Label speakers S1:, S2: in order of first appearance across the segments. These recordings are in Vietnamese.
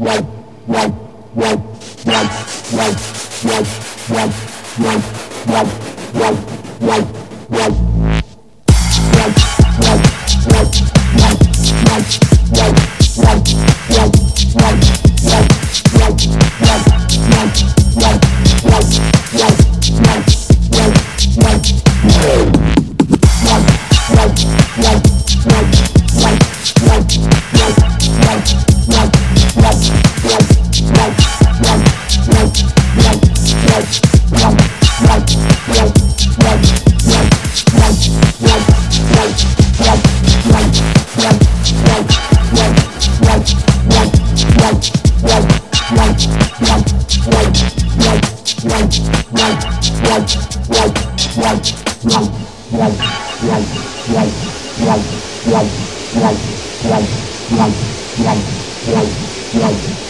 S1: Wow. Right.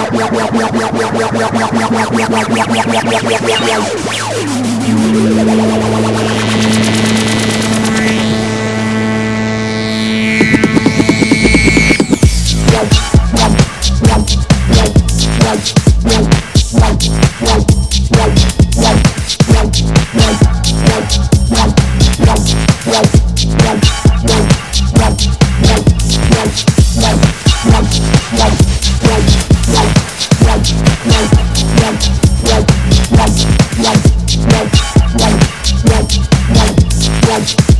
S1: Wow.